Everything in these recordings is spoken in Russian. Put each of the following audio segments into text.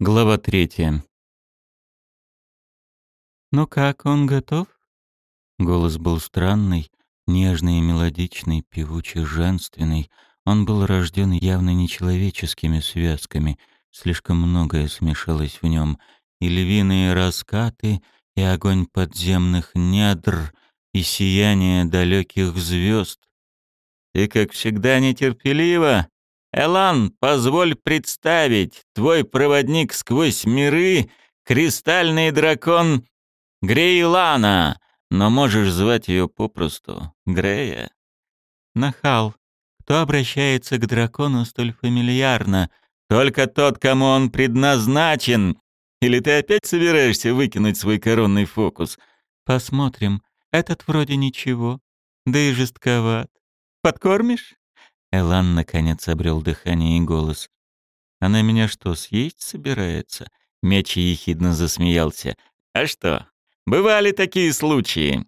Глава третья. «Ну как, он готов?» Голос был странный, нежный и мелодичный, певучий, женственный. Он был рожден явно нечеловеческими связками. Слишком многое смешалось в нем. И львиные раскаты, и огонь подземных недр, и сияние далеких звезд. «Ты, как всегда, нетерпеливо!» Элан, позволь представить, твой проводник сквозь миры — кристальный дракон Грейлана, но можешь звать ее попросту Грея. Нахал, кто обращается к дракону столь фамильярно? Только тот, кому он предназначен. Или ты опять собираешься выкинуть свой коронный фокус? Посмотрим. Этот вроде ничего, да и жестковат. Подкормишь? Элан наконец обрел дыхание и голос. «Она меня что, съесть собирается?» Меч ехидно засмеялся. «А что? Бывали такие случаи.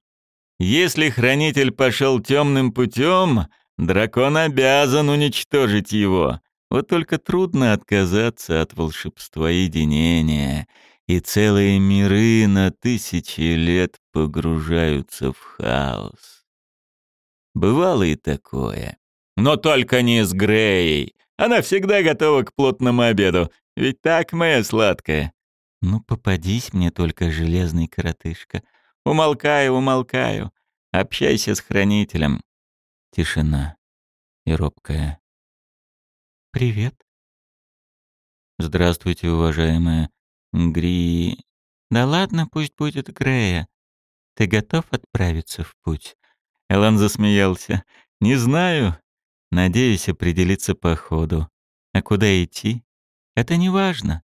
Если хранитель пошел темным путем, дракон обязан уничтожить его. Вот только трудно отказаться от волшебства единения, и целые миры на тысячи лет погружаются в хаос. Бывало и такое. Но только не с Греей. Она всегда готова к плотному обеду. Ведь так, моя сладкая?» «Ну, попадись мне только, железный коротышка. Умолкаю, умолкаю. Общайся с хранителем». Тишина. И робкая. «Привет». «Здравствуйте, уважаемая Гри...» «Да ладно, пусть будет Грея. Ты готов отправиться в путь?» Элан засмеялся. «Не знаю. Надеюсь определиться по ходу. А куда идти? Это не важно.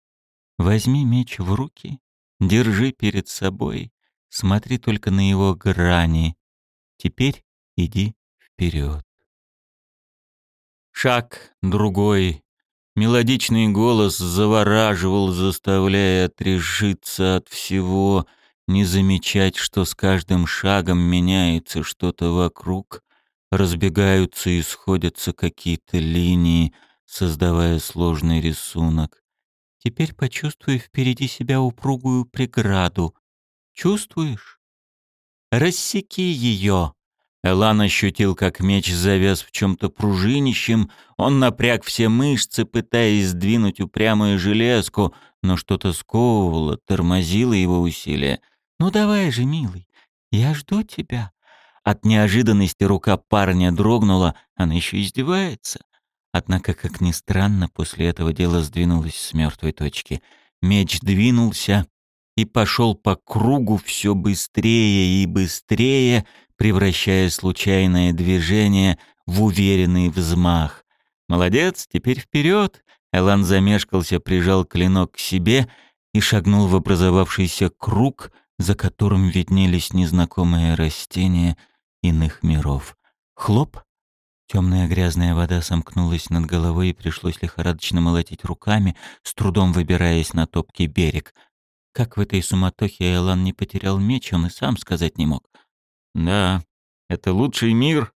Возьми меч в руки, держи перед собой, смотри только на его грани. Теперь иди вперед. Шаг другой. Мелодичный голос завораживал, заставляя отрешиться от всего, не замечать, что с каждым шагом меняется что-то вокруг, разбегаются и сходятся какие-то линии, создавая сложный рисунок. Теперь почувствуй впереди себя упругую преграду. Чувствуешь? Рассеки ее. Элан ощутил, как меч завяз в чем-то пружинищем. Он напряг все мышцы, пытаясь сдвинуть упрямую железку, но что-то сковывало, тормозило его усилия. «Ну давай же, милый, я жду тебя. От неожиданности рука парня дрогнула, она еще издевается. Однако, как ни странно, после этого дело сдвинулось с мертвой точки. Меч двинулся и пошел по кругу все быстрее и быстрее, превращая случайное движение в уверенный взмах. «Молодец, теперь вперед!» Элан замешкался, прижал клинок к себе и шагнул в образовавшийся круг, за которым виднелись незнакомые растения — иных миров. Хлоп! Темная грязная вода сомкнулась над головой и пришлось лихорадочно молотить руками, с трудом выбираясь на топкий берег. Как в этой суматохе Элан не потерял меч, он и сам сказать не мог. «Да, это лучший мир.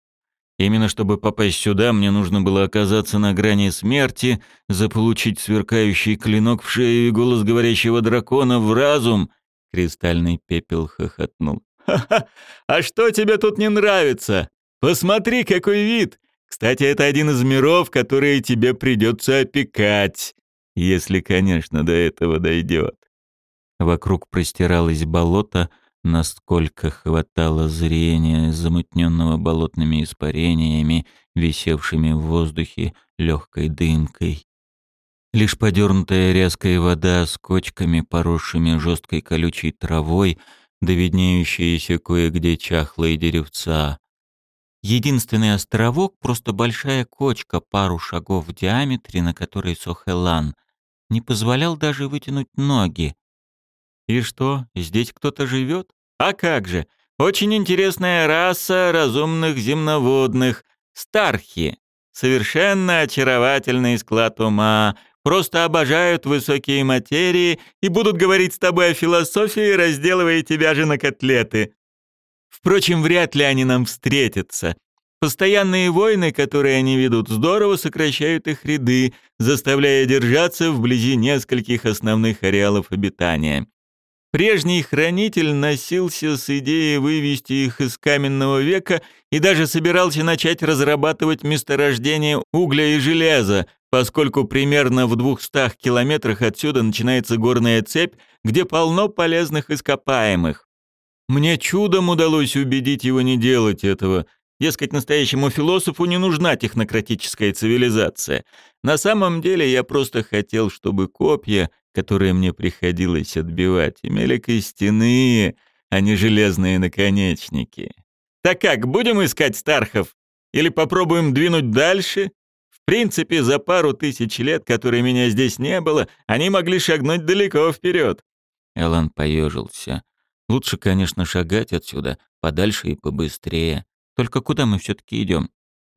Именно чтобы попасть сюда, мне нужно было оказаться на грани смерти, заполучить сверкающий клинок в шею и голос говорящего дракона в разум». Кристальный пепел хохотнул. «Ха-ха! А что тебе тут не нравится? Посмотри, какой вид! Кстати, это один из миров, которые тебе придется опекать, если, конечно, до этого дойдет». Вокруг простиралось болото, насколько хватало зрения, замутненного болотными испарениями, висевшими в воздухе легкой дымкой. Лишь подернутая резкая вода с кочками, поросшими жесткой колючей травой — да виднеющиеся кое-где чахлые деревца. Единственный островок — просто большая кочка, пару шагов в диаметре, на которой Сохелан, не позволял даже вытянуть ноги. И что, здесь кто-то живет? А как же! Очень интересная раса разумных земноводных — стархи. Совершенно очаровательный склад ума, просто обожают высокие материи и будут говорить с тобой о философии, разделывая тебя же на котлеты. Впрочем, вряд ли они нам встретятся. Постоянные войны, которые они ведут, здорово сокращают их ряды, заставляя держаться вблизи нескольких основных ареалов обитания. Прежний хранитель носился с идеей вывести их из каменного века и даже собирался начать разрабатывать месторождение угля и железа, поскольку примерно в двухстах километрах отсюда начинается горная цепь, где полно полезных ископаемых. Мне чудом удалось убедить его не делать этого. Дескать, настоящему философу не нужна технократическая цивилизация. На самом деле я просто хотел, чтобы копья, которые мне приходилось отбивать, имели костяные, а не железные наконечники. Так как, будем искать Стархов? Или попробуем двинуть дальше? В принципе, за пару тысяч лет, которые меня здесь не было, они могли шагнуть далеко вперед. Элан поежился. Лучше, конечно, шагать отсюда, подальше и побыстрее. Только куда мы все-таки идем?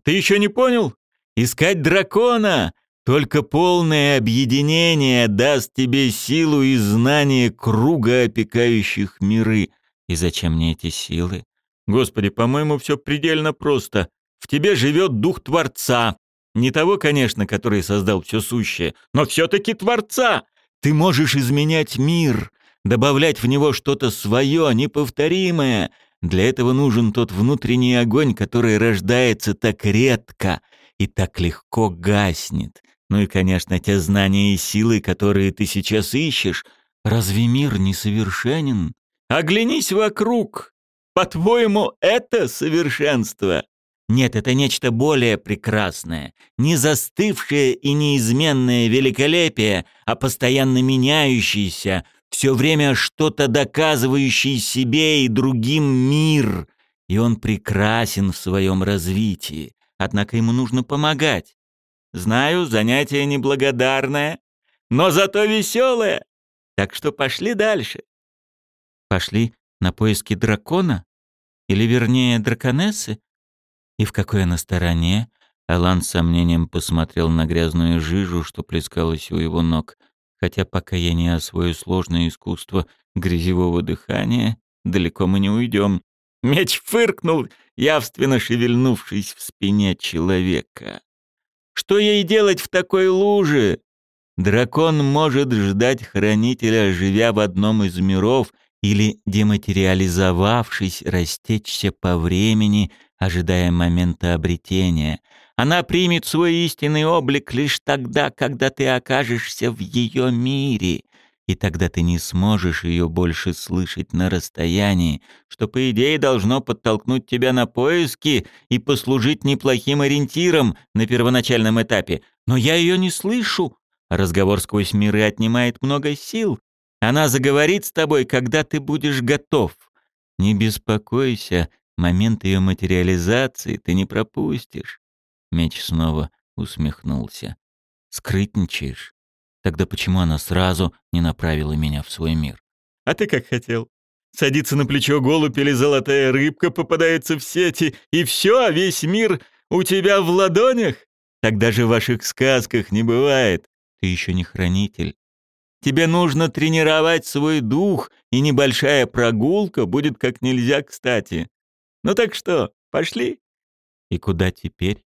Ты еще не понял? Искать дракона! Только полное объединение даст тебе силу и знание круга опекающих миры. И зачем мне эти силы? Господи, по-моему, все предельно просто. В тебе живет дух Творца. Не того, конечно, который создал все сущее, но все-таки Творца. Ты можешь изменять мир, добавлять в него что-то свое, неповторимое. Для этого нужен тот внутренний огонь, который рождается так редко и так легко гаснет. Ну и, конечно, те знания и силы, которые ты сейчас ищешь. Разве мир несовершенен? Оглянись вокруг. По-твоему, это совершенство? Нет, это нечто более прекрасное. Не застывшее и неизменное великолепие, а постоянно меняющийся, все время что-то доказывающий себе и другим мир. И он прекрасен в своем развитии. Однако ему нужно помогать. Знаю, занятие неблагодарное, но зато веселое. Так что пошли дальше. Пошли на поиски дракона? Или, вернее, драконессы? И в какой она стороне? Алан с сомнением посмотрел на грязную жижу, что плескалась у его ног. Хотя пока я не освою сложное искусство грязевого дыхания, далеко мы не уйдем. Меч фыркнул, явственно шевельнувшись в спине человека. Что ей делать в такой луже? Дракон может ждать хранителя, живя в одном из миров, или, дематериализовавшись, растечься по времени, ожидая момента обретения. Она примет свой истинный облик лишь тогда, когда ты окажешься в ее мире — и тогда ты не сможешь ее больше слышать на расстоянии, что, по идее, должно подтолкнуть тебя на поиски и послужить неплохим ориентиром на первоначальном этапе. Но я ее не слышу. Разговор сквозь миры отнимает много сил. Она заговорит с тобой, когда ты будешь готов. Не беспокойся, момент ее материализации ты не пропустишь. Меч снова усмехнулся. Скрытничаешь? Тогда почему она сразу не направила меня в свой мир? А ты как хотел? Садится на плечо голубь или золотая рыбка попадается в сети, и все, весь мир у тебя в ладонях? Так даже в ваших сказках не бывает. Ты еще не хранитель. Тебе нужно тренировать свой дух, и небольшая прогулка будет как нельзя кстати. Ну так что, пошли? И куда теперь?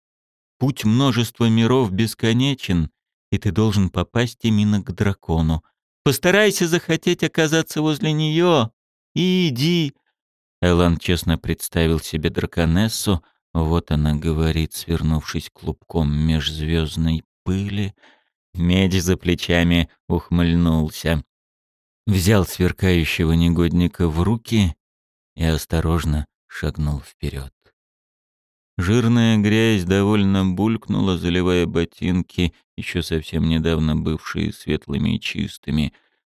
Путь множества миров бесконечен, и ты должен попасть именно к дракону. Постарайся захотеть оказаться возле нее и иди». Элан честно представил себе драконессу, вот она говорит, свернувшись клубком межзвездной пыли. Медь за плечами ухмыльнулся. Взял сверкающего негодника в руки и осторожно шагнул вперед. Жирная грязь довольно булькнула, заливая ботинки, еще совсем недавно бывшие светлыми и чистыми.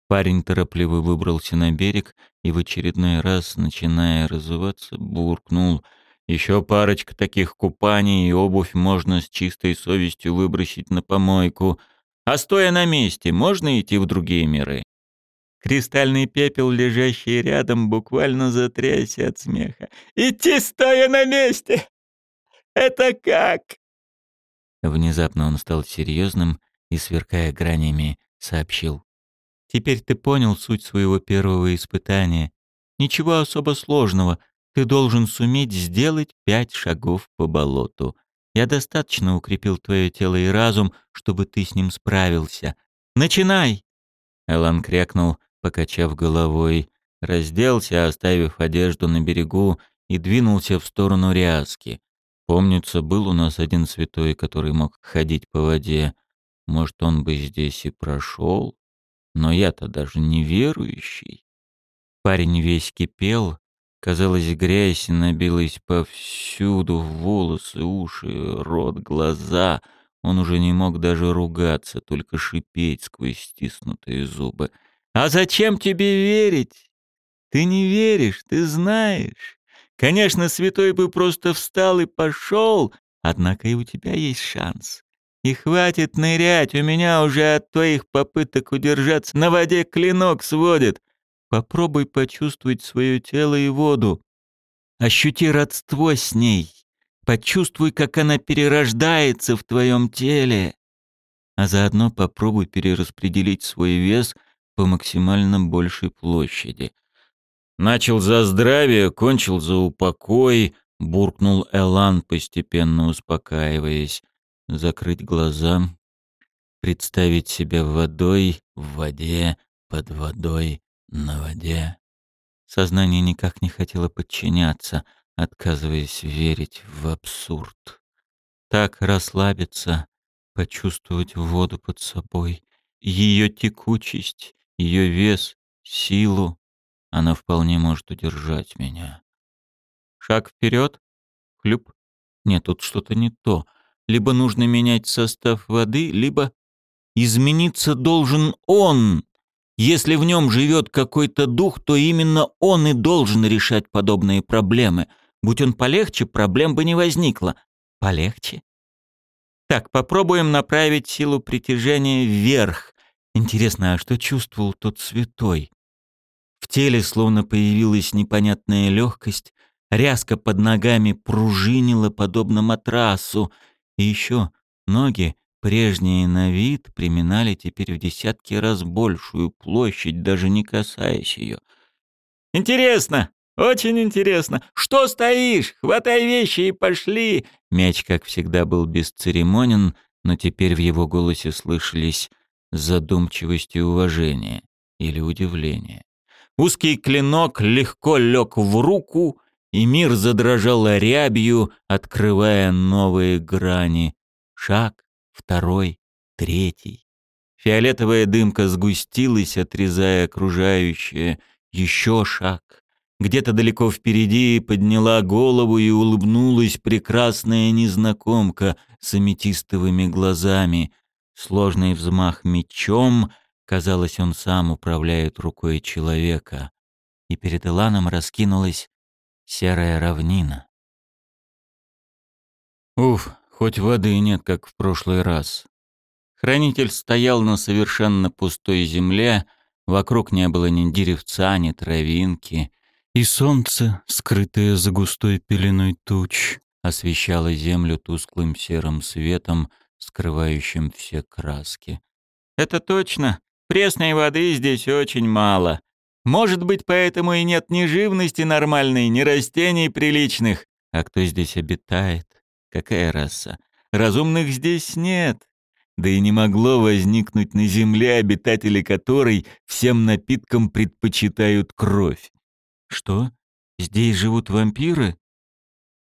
Парень торопливо выбрался на берег и в очередной раз, начиная разуваться, буркнул. «Еще парочка таких купаний, и обувь можно с чистой совестью выбросить на помойку. А стоя на месте, можно идти в другие миры?» Кристальный пепел, лежащий рядом, буквально затрясся от смеха. «Идти стоя на месте! Это как?» Внезапно он стал серьезным и, сверкая гранями, сообщил. «Теперь ты понял суть своего первого испытания. Ничего особо сложного. Ты должен суметь сделать пять шагов по болоту. Я достаточно укрепил твое тело и разум, чтобы ты с ним справился. Начинай!» Элан крякнул, покачав головой, разделся, оставив одежду на берегу, и двинулся в сторону Ряски. Помнится, был у нас один святой, который мог ходить по воде. Может, он бы здесь и прошел, но я-то даже не верующий. Парень весь кипел, казалось, грязь набилась повсюду, в волосы, уши, рот, глаза. Он уже не мог даже ругаться, только шипеть сквозь стиснутые зубы. «А зачем тебе верить? Ты не веришь, ты знаешь. Конечно, святой бы просто встал и пошел, однако и у тебя есть шанс. И хватит нырять, у меня уже от твоих попыток удержаться на воде клинок сводит. Попробуй почувствовать свое тело и воду. Ощути родство с ней. Почувствуй, как она перерождается в твоем теле. А заодно попробуй перераспределить свой вес по максимально большей площади. Начал за здравие, кончил за упокой, буркнул Элан, постепенно успокаиваясь закрыть глаза, представить себя водой, в воде, под водой, на воде. Сознание никак не хотело подчиняться, отказываясь верить в абсурд. Так расслабиться, почувствовать воду под собой, ее текучесть, ее вес, силу. Она вполне может удержать меня. Шаг вперед, хлюп. Нет, тут что-то не то либо нужно менять состав воды, либо измениться должен он. Если в нем живет какой-то дух, то именно он и должен решать подобные проблемы. Будь он полегче, проблем бы не возникло. Полегче? Так, попробуем направить силу притяжения вверх. Интересно, а что чувствовал тот святой? В теле словно появилась непонятная легкость, ряска под ногами пружинила подобно матрасу, и еще ноги, прежние на вид, приминали теперь в десятки раз большую площадь, даже не касаясь ее. «Интересно! Очень интересно! Что стоишь? Хватай вещи и пошли!» Мяч, как всегда, был бесцеремонен, но теперь в его голосе слышались задумчивость и уважение или удивление. Узкий клинок легко лег в руку, и мир задрожал рябью, открывая новые грани. Шаг, второй, третий. Фиолетовая дымка сгустилась, отрезая окружающее. Еще шаг. Где-то далеко впереди подняла голову и улыбнулась прекрасная незнакомка с аметистовыми глазами. Сложный взмах мечом, казалось, он сам управляет рукой человека. И перед Иланом раскинулась серая равнина. Уф, хоть воды нет, как в прошлый раз. Хранитель стоял на совершенно пустой земле, вокруг не было ни деревца, ни травинки, и солнце, скрытое за густой пеленой туч, освещало землю тусклым серым светом, скрывающим все краски. «Это точно. Пресной воды здесь очень мало», может быть, поэтому и нет ни живности нормальной, ни растений приличных. А кто здесь обитает? Какая раса? Разумных здесь нет. Да и не могло возникнуть на земле обитатели которой всем напиткам предпочитают кровь. Что? Здесь живут вампиры?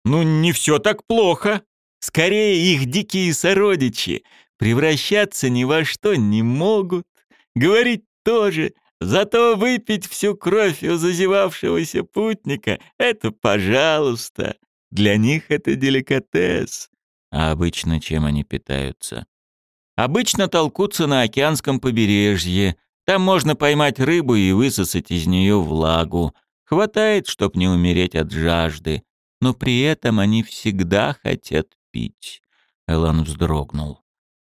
Ну, не все так плохо. Скорее, их дикие сородичи. Превращаться ни во что не могут. Говорить тоже. Зато выпить всю кровь у зазевавшегося путника — это пожалуйста. Для них это деликатес. А обычно чем они питаются? Обычно толкутся на океанском побережье. Там можно поймать рыбу и высосать из нее влагу. Хватает, чтоб не умереть от жажды. Но при этом они всегда хотят пить. Элан вздрогнул.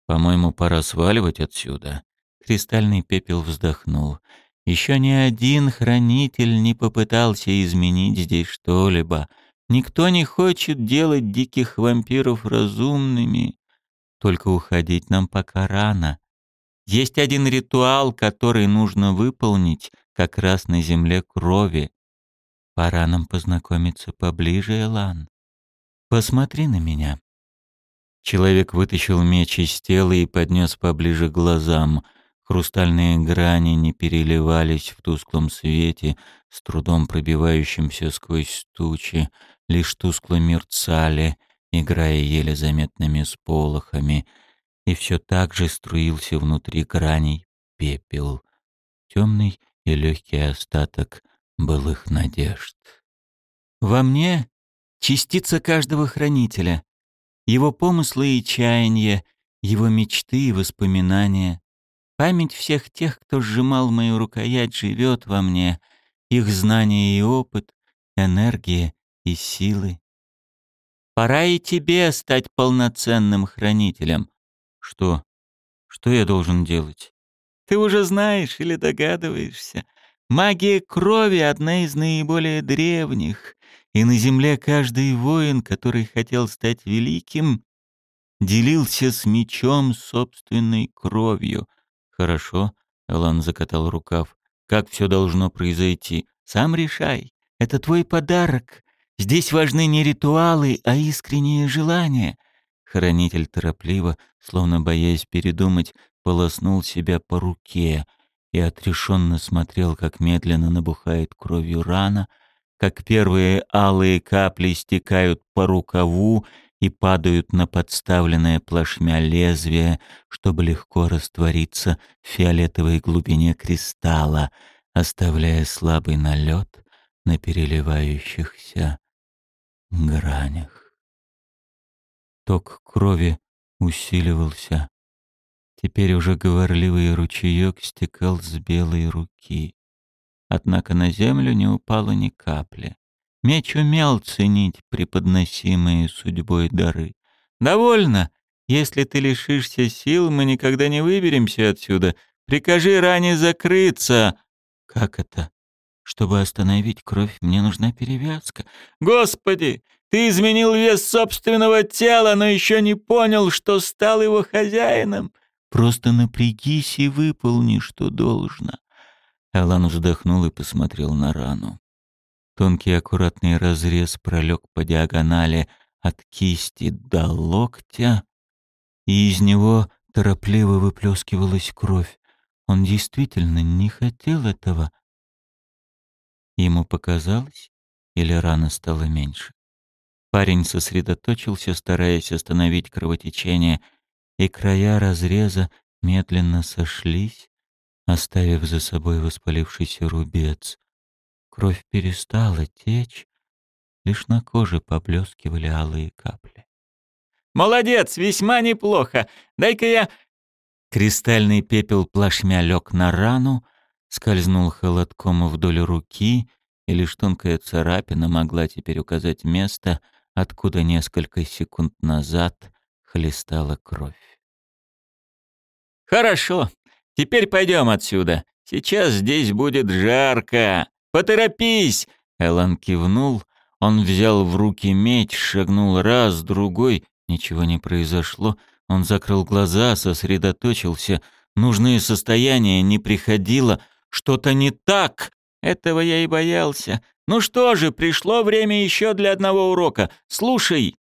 «По-моему, пора сваливать отсюда». Кристальный пепел вздохнул. Еще ни один хранитель не попытался изменить здесь что-либо. Никто не хочет делать диких вампиров разумными. Только уходить нам пока рано. Есть один ритуал, который нужно выполнить как раз на земле крови. Пора нам познакомиться поближе, Элан. Посмотри на меня. Человек вытащил меч из тела и поднес поближе к глазам. Хрустальные грани не переливались в тусклом свете, с трудом пробивающимся сквозь тучи, лишь тускло мерцали, играя еле заметными сполохами, и все так же струился внутри граней пепел, темный и легкий остаток былых надежд. Во мне частица каждого хранителя, его помыслы и чаяния, его мечты и воспоминания. Память всех тех, кто сжимал мою рукоять, живет во мне, их знания и опыт, энергия и силы. Пора и тебе стать полноценным хранителем. Что? Что я должен делать? Ты уже знаешь или догадываешься. Магия крови — одна из наиболее древних, и на земле каждый воин, который хотел стать великим, делился с мечом собственной кровью. «Хорошо», — Элан закатал рукав, — «как все должно произойти? Сам решай. Это твой подарок. Здесь важны не ритуалы, а искренние желания». Хранитель торопливо, словно боясь передумать, полоснул себя по руке — и отрешенно смотрел, как медленно набухает кровью рана, как первые алые капли стекают по рукаву и падают на подставленное плашмя лезвие, чтобы легко раствориться в фиолетовой глубине кристалла, оставляя слабый налет на переливающихся гранях. Ток крови усиливался, Теперь уже говорливый ручеек стекал с белой руки. Однако на землю не упало ни капли. Меч умел ценить преподносимые судьбой дары. «Довольно! Если ты лишишься сил, мы никогда не выберемся отсюда. Прикажи ране закрыться!» «Как это? Чтобы остановить кровь, мне нужна перевязка». «Господи! Ты изменил вес собственного тела, но еще не понял, что стал его хозяином!» Просто напрягись и выполни, что должно». Алан вздохнул и посмотрел на рану. Тонкий аккуратный разрез пролег по диагонали от кисти до локтя, и из него торопливо выплескивалась кровь. Он действительно не хотел этого. Ему показалось, или рана стала меньше. Парень сосредоточился, стараясь остановить кровотечение — и края разреза медленно сошлись, оставив за собой воспалившийся рубец. Кровь перестала течь, лишь на коже поблескивали алые капли. «Молодец, весьма неплохо! Дай-ка я...» Кристальный пепел плашмя лег на рану, скользнул холодком вдоль руки, и лишь тонкая царапина могла теперь указать место, откуда несколько секунд назад хлестала кровь. «Хорошо, теперь пойдем отсюда. Сейчас здесь будет жарко. Поторопись!» Элан кивнул. Он взял в руки меч, шагнул раз, другой. Ничего не произошло. Он закрыл глаза, сосредоточился. Нужное состояние не приходило. Что-то не так. Этого я и боялся. Ну что же, пришло время еще для одного урока. Слушай,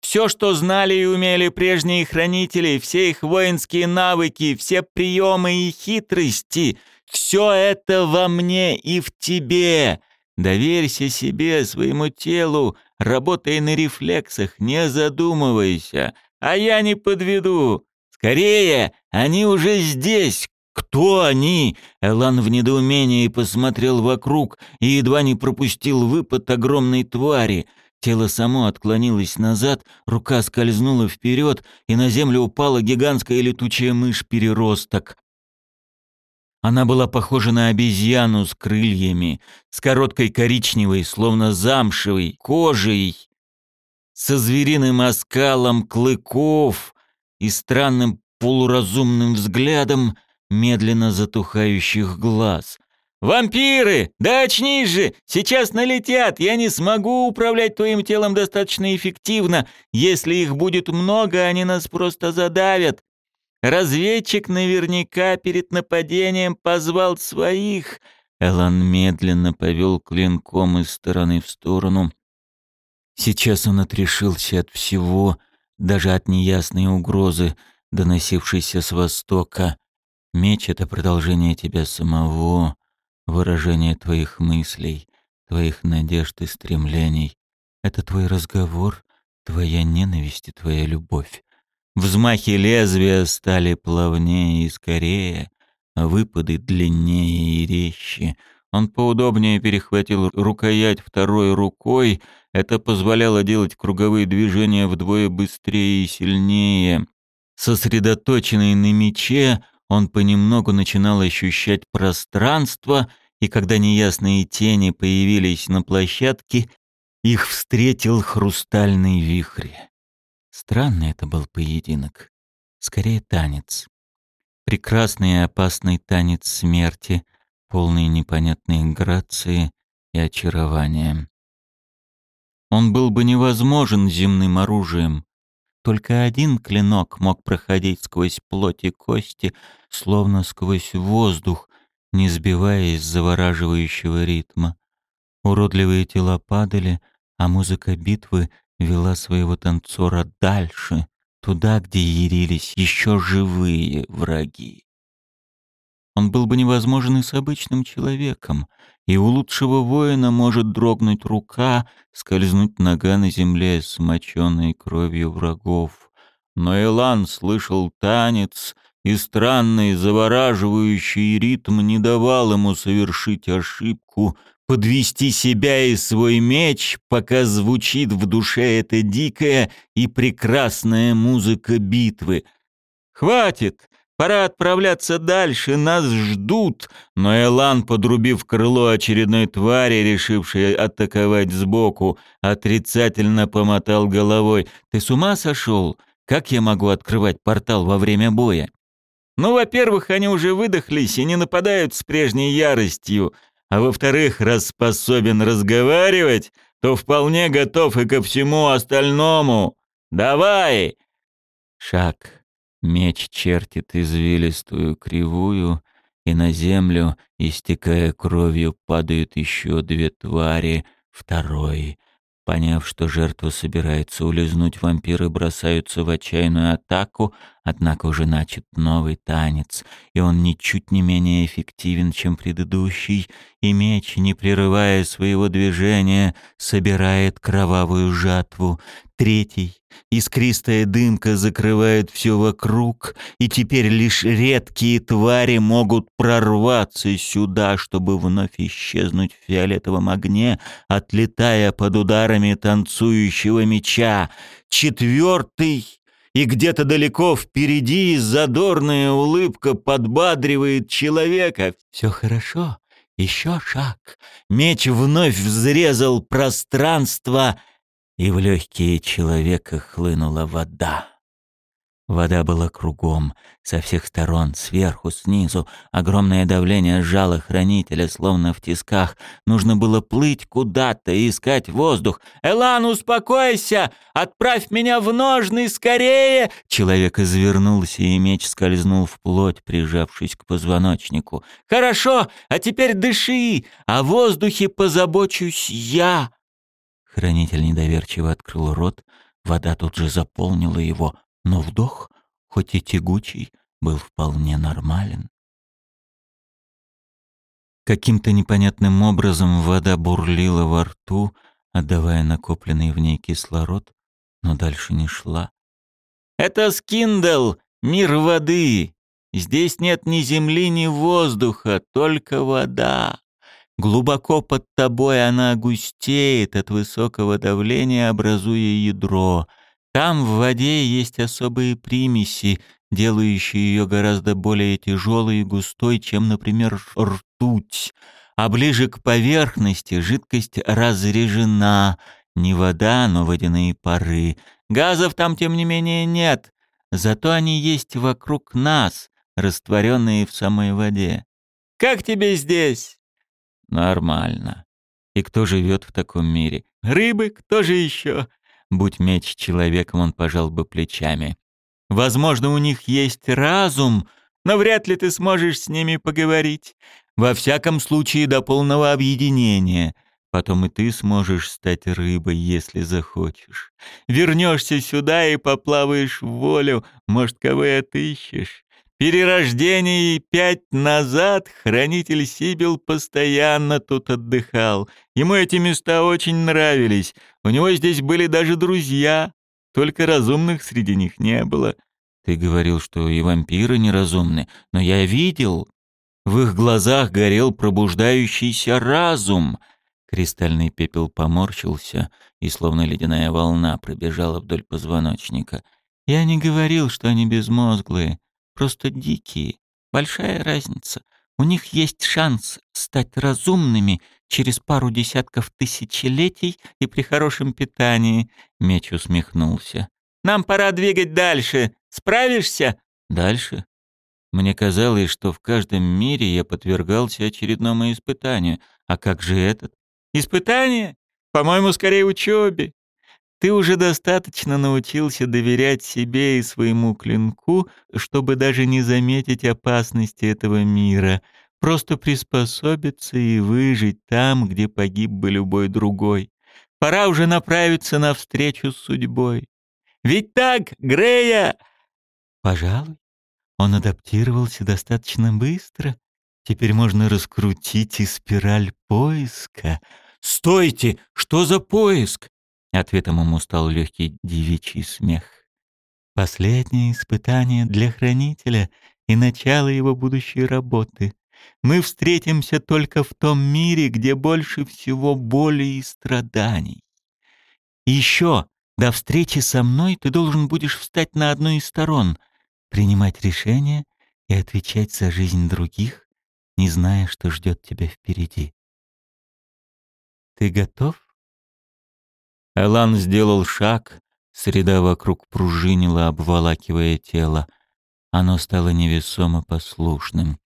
все, что знали и умели прежние хранители, все их воинские навыки, все приемы и хитрости, все это во мне и в тебе. Доверься себе, своему телу, работай на рефлексах, не задумывайся. А я не подведу. Скорее, они уже здесь. Кто они? Элан в недоумении посмотрел вокруг и едва не пропустил выпад огромной твари — Тело само отклонилось назад, рука скользнула вперед, и на землю упала гигантская летучая мышь-переросток. Она была похожа на обезьяну с крыльями, с короткой коричневой, словно замшевой, кожей, со звериным оскалом клыков и странным полуразумным взглядом медленно затухающих глаз — «Вампиры! Да очнись же! Сейчас налетят! Я не смогу управлять твоим телом достаточно эффективно. Если их будет много, они нас просто задавят. Разведчик наверняка перед нападением позвал своих. Элан медленно повел клинком из стороны в сторону. Сейчас он отрешился от всего, даже от неясной угрозы, доносившейся с востока. Меч — это продолжение тебя самого, выражение твоих мыслей, твоих надежд и стремлений. Это твой разговор, твоя ненависть и твоя любовь. Взмахи лезвия стали плавнее и скорее, а выпады длиннее и резче. Он поудобнее перехватил рукоять второй рукой. Это позволяло делать круговые движения вдвое быстрее и сильнее. Сосредоточенный на мече, он понемногу начинал ощущать пространство, и когда неясные тени появились на площадке, их встретил хрустальный вихрь. Странный это был поединок. Скорее танец. Прекрасный и опасный танец смерти, полный непонятной грации и очарования. Он был бы невозможен земным оружием. Только один клинок мог проходить сквозь плоть и кости, словно сквозь воздух, не сбиваясь с завораживающего ритма. Уродливые тела падали, а музыка битвы вела своего танцора дальше, туда, где ярились еще живые враги. Он был бы невозможен и с обычным человеком, и у лучшего воина может дрогнуть рука, скользнуть нога на земле, смоченной кровью врагов. Но Элан слышал танец, и странный завораживающий ритм не давал ему совершить ошибку, подвести себя и свой меч, пока звучит в душе эта дикая и прекрасная музыка битвы. «Хватит! Пора отправляться дальше, нас ждут!» Но Элан, подрубив крыло очередной твари, решившей атаковать сбоку, отрицательно помотал головой. «Ты с ума сошел? Как я могу открывать портал во время боя?» «Ну, во-первых, они уже выдохлись и не нападают с прежней яростью», а во-вторых, раз способен разговаривать, то вполне готов и ко всему остальному. Давай!» Шаг. Меч чертит извилистую кривую, и на землю, истекая кровью, падают еще две твари, второй — Поняв, что жертва собирается улизнуть, вампиры бросаются в отчаянную атаку, однако уже начат новый танец, и он ничуть не менее эффективен, чем предыдущий, и меч, не прерывая своего движения, собирает кровавую жатву. Третий, искристая дымка закрывает все вокруг, и теперь лишь редкие твари могут прорваться сюда, чтобы вновь исчезнуть в фиолетовом огне, отлетая под ударами танцующего меча. Четвертый и где-то далеко впереди задорная улыбка подбадривает человека. «Все хорошо, еще шаг». Меч вновь взрезал пространство, и в легкие человека хлынула вода. Вода была кругом, со всех сторон, сверху, снизу. Огромное давление сжало хранителя, словно в тисках. Нужно было плыть куда-то и искать воздух. «Элан, успокойся! Отправь меня в ножны скорее!» Человек извернулся, и меч скользнул в плоть, прижавшись к позвоночнику. «Хорошо, а теперь дыши! О воздухе позабочусь я!» Хранитель недоверчиво открыл рот. Вода тут же заполнила его но вдох, хоть и тягучий, был вполне нормален. Каким-то непонятным образом вода бурлила во рту, отдавая накопленный в ней кислород, но дальше не шла. «Это Скиндл, мир воды! Здесь нет ни земли, ни воздуха, только вода!» Глубоко под тобой она густеет от высокого давления, образуя ядро — там в воде есть особые примеси, делающие ее гораздо более тяжелой и густой, чем, например, ртуть. А ближе к поверхности жидкость разрежена. Не вода, но водяные пары. Газов там, тем не менее, нет. Зато они есть вокруг нас, растворенные в самой воде. «Как тебе здесь?» «Нормально. И кто живет в таком мире?» «Рыбы, кто же еще?» Будь меч человеком, он пожал бы плечами. Возможно, у них есть разум, но вряд ли ты сможешь с ними поговорить. Во всяком случае, до полного объединения. Потом и ты сможешь стать рыбой, если захочешь. Вернешься сюда и поплаваешь в волю, может, кого и отыщешь. Перерождение пять назад хранитель Сибил постоянно тут отдыхал. Ему эти места очень нравились. У него здесь были даже друзья, только разумных среди них не было. Ты говорил, что и вампиры неразумны, но я видел. В их глазах горел пробуждающийся разум — Кристальный пепел поморщился, и словно ледяная волна пробежала вдоль позвоночника. «Я не говорил, что они безмозглые, просто дикие. Большая разница. У них есть шанс стать разумными через пару десятков тысячелетий и при хорошем питании», — меч усмехнулся. «Нам пора двигать дальше. Справишься?» «Дальше?» Мне казалось, что в каждом мире я подвергался очередному испытанию. А как же этот? Испытание? По-моему, скорее учебе. Ты уже достаточно научился доверять себе и своему клинку, чтобы даже не заметить опасности этого мира, просто приспособиться и выжить там, где погиб бы любой другой. Пора уже направиться навстречу с судьбой. Ведь так, Грея? Пожалуй, он адаптировался достаточно быстро, Теперь можно раскрутить и спираль поиска. «Стойте! Что за поиск?» Ответом ему стал легкий девичий смех. «Последнее испытание для хранителя и начало его будущей работы. Мы встретимся только в том мире, где больше всего боли и страданий. Еще, до встречи со мной ты должен будешь встать на одну из сторон, принимать решения и отвечать за жизнь других, не зная, что ждет тебя впереди. Ты готов? Элан сделал шаг, среда вокруг пружинила, обволакивая тело. Оно стало невесомо послушным.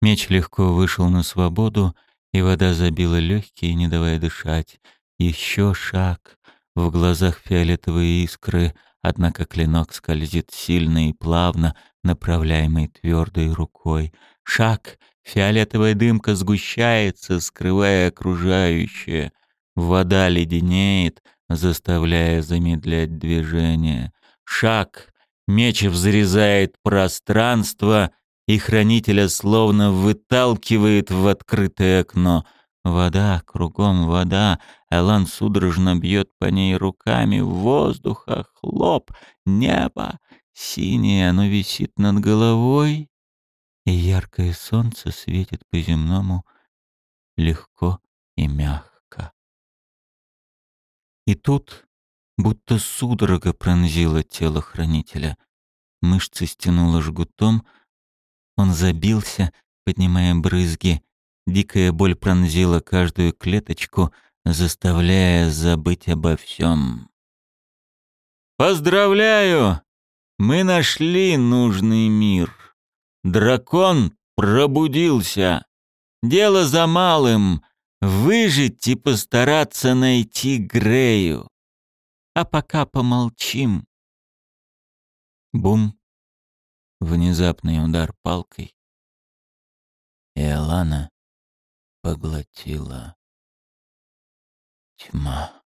Меч легко вышел на свободу, и вода забила легкие, не давая дышать. Еще шаг. В глазах фиолетовые искры, однако клинок скользит сильно и плавно, направляемый твердой рукой. Шаг, Фиолетовая дымка сгущается, скрывая окружающее. Вода леденеет, заставляя замедлять движение. Шаг. Меч взрезает пространство, и хранителя словно выталкивает в открытое окно. Вода, кругом вода. Элан судорожно бьет по ней руками. В воздухах хлоп. Небо. Синее оно висит над головой и яркое солнце светит по-земному легко и мягко. И тут будто судорога пронзила тело хранителя. Мышцы стянуло жгутом, он забился, поднимая брызги. Дикая боль пронзила каждую клеточку, заставляя забыть обо всем. «Поздравляю! Мы нашли нужный мир!» Дракон пробудился. Дело за малым — выжить и постараться найти Грею. А пока помолчим. Бум. Внезапный удар палкой. И Алана поглотила тьма.